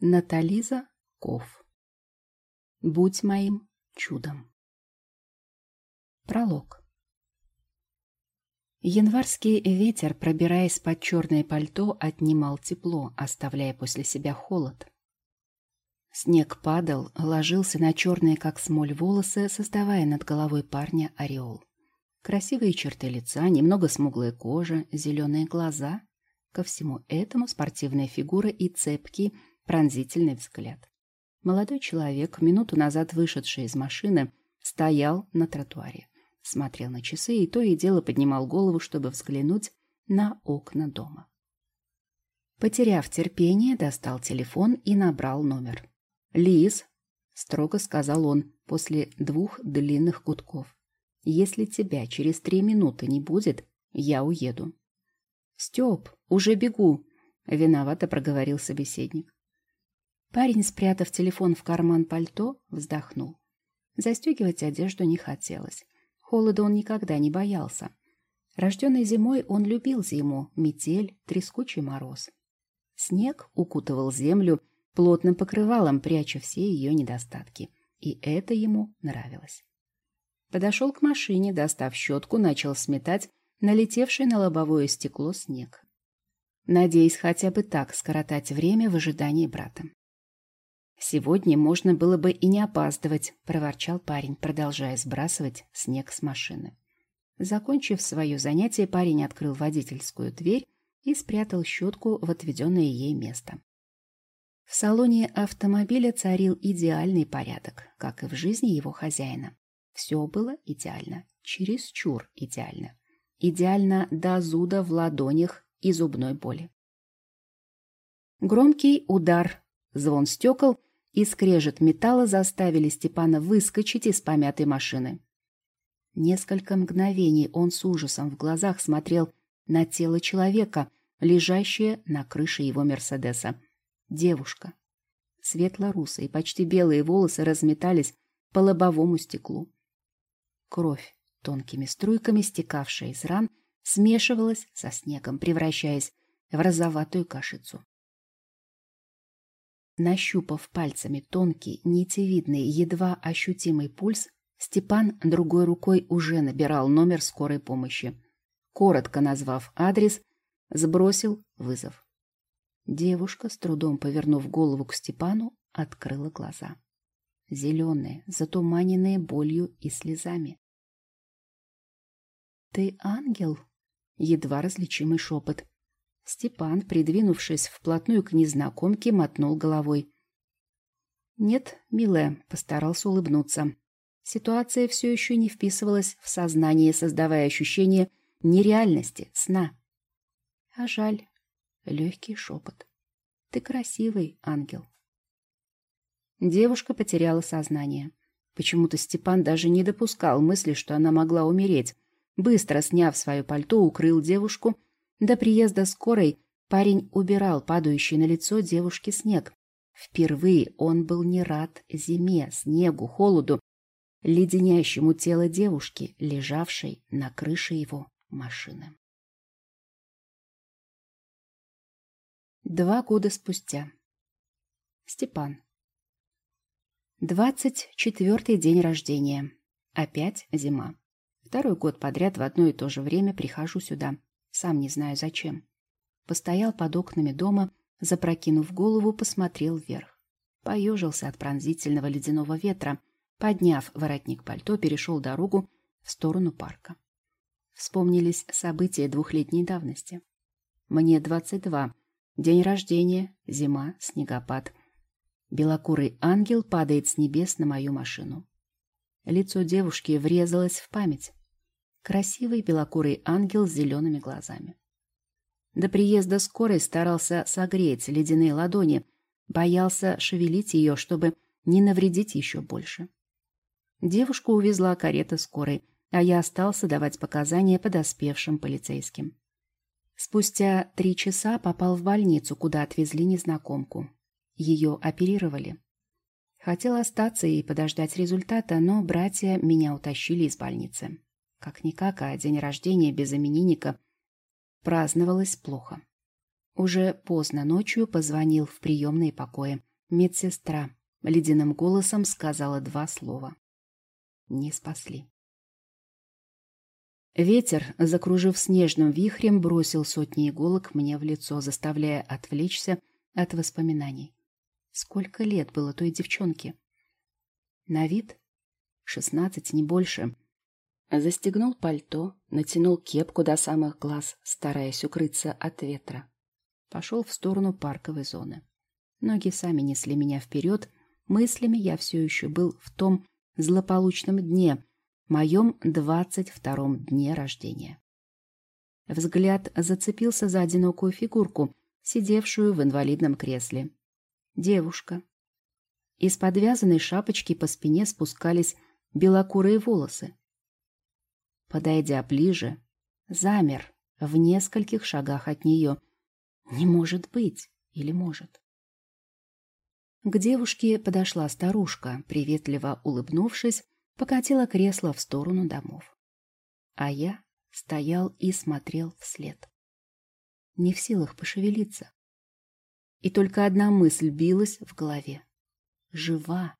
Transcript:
Натализа Ков. Будь моим чудом. Пролог. Январский ветер, пробираясь под черное пальто, отнимал тепло, оставляя после себя холод. Снег падал, ложился на черные, как смоль, волосы, создавая над головой парня ореол. Красивые черты лица, немного смуглая кожа, зеленые глаза. Ко всему этому спортивная фигура и цепкий, пронзительный взгляд. Молодой человек, минуту назад вышедший из машины, стоял на тротуаре, смотрел на часы и то и дело поднимал голову, чтобы взглянуть на окна дома. Потеряв терпение, достал телефон и набрал номер. «Лиз», — строго сказал он после двух длинных гудков, — «если тебя через три минуты не будет, я уеду». «Степ, уже бегу», — виновато проговорил собеседник. Парень, спрятав телефон в карман пальто, вздохнул. Застегивать одежду не хотелось. Холода он никогда не боялся. Рожденный зимой он любил зиму, метель, трескучий мороз. Снег укутывал землю плотным покрывалом, пряча все ее недостатки. И это ему нравилось. Подошел к машине, достав щетку, начал сметать налетевший на лобовое стекло снег. Надеясь хотя бы так скоротать время в ожидании брата. «Сегодня можно было бы и не опаздывать», — проворчал парень, продолжая сбрасывать снег с машины. Закончив свое занятие, парень открыл водительскую дверь и спрятал щетку в отведенное ей место. В салоне автомобиля царил идеальный порядок, как и в жизни его хозяина. Все было идеально, чересчур идеально. Идеально до зуда в ладонях и зубной боли. Громкий удар, звон стекол и скрежет металла заставили Степана выскочить из помятой машины. Несколько мгновений он с ужасом в глазах смотрел на тело человека, лежащее на крыше его Мерседеса. Девушка. Светло-русые, почти белые волосы разметались по лобовому стеклу. Кровь, тонкими струйками стекавшая из ран, смешивалась со снегом, превращаясь в розоватую кашицу. Нащупав пальцами тонкий, нитевидный, едва ощутимый пульс, Степан другой рукой уже набирал номер скорой помощи. Коротко назвав адрес, сбросил вызов. Девушка, с трудом повернув голову к Степану, открыла глаза. Зеленые, затуманенные болью и слезами. «Ты ангел?» — едва различимый шепот. Степан, придвинувшись вплотную к незнакомке, мотнул головой. «Нет, милая», — постарался улыбнуться. Ситуация все еще не вписывалась в сознание, создавая ощущение нереальности, сна. А жаль. Легкий шепот. «Ты красивый, ангел». Девушка потеряла сознание. Почему-то Степан даже не допускал мысли, что она могла умереть. Быстро сняв свое пальто, укрыл девушку до приезда скорой парень убирал падающий на лицо девушки снег. Впервые он был не рад зиме, снегу, холоду, леденящему тело девушки, лежавшей на крыше его машины. Два года спустя. Степан. Двадцать четвертый день рождения. Опять зима. Второй год подряд в одно и то же время прихожу сюда сам не знаю зачем. Постоял под окнами дома, запрокинув голову, посмотрел вверх. Поежился от пронзительного ледяного ветра, подняв воротник пальто, перешел дорогу в сторону парка. Вспомнились события двухлетней давности. Мне двадцать два. День рождения, зима, снегопад. Белокурый ангел падает с небес на мою машину. Лицо девушки врезалось в память. Красивый белокурый ангел с зелеными глазами. До приезда скорой старался согреть ледяные ладони, боялся шевелить ее, чтобы не навредить еще больше. Девушку увезла карета скорой, а я остался давать показания подоспевшим полицейским. Спустя три часа попал в больницу, куда отвезли незнакомку. Ее оперировали. Хотел остаться и подождать результата, но братья меня утащили из больницы. Как-никак, а день рождения без именинника праздновалось плохо. Уже поздно ночью позвонил в приемные покои. Медсестра ледяным голосом сказала два слова. Не спасли. Ветер, закружив снежным вихрем, бросил сотни иголок мне в лицо, заставляя отвлечься от воспоминаний. Сколько лет было той девчонке? На вид? Шестнадцать, не больше. Застегнул пальто, натянул кепку до самых глаз, стараясь укрыться от ветра. Пошел в сторону парковой зоны. Ноги сами несли меня вперед, мыслями я все еще был в том злополучном дне, моем двадцать втором дне рождения. Взгляд зацепился за одинокую фигурку, сидевшую в инвалидном кресле. Девушка. Из подвязанной шапочки по спине спускались белокурые волосы. Подойдя ближе, замер в нескольких шагах от нее. Не может быть. Или может? К девушке подошла старушка, приветливо улыбнувшись, покатила кресло в сторону домов. А я стоял и смотрел вслед. Не в силах пошевелиться. И только одна мысль билась в голове. Жива.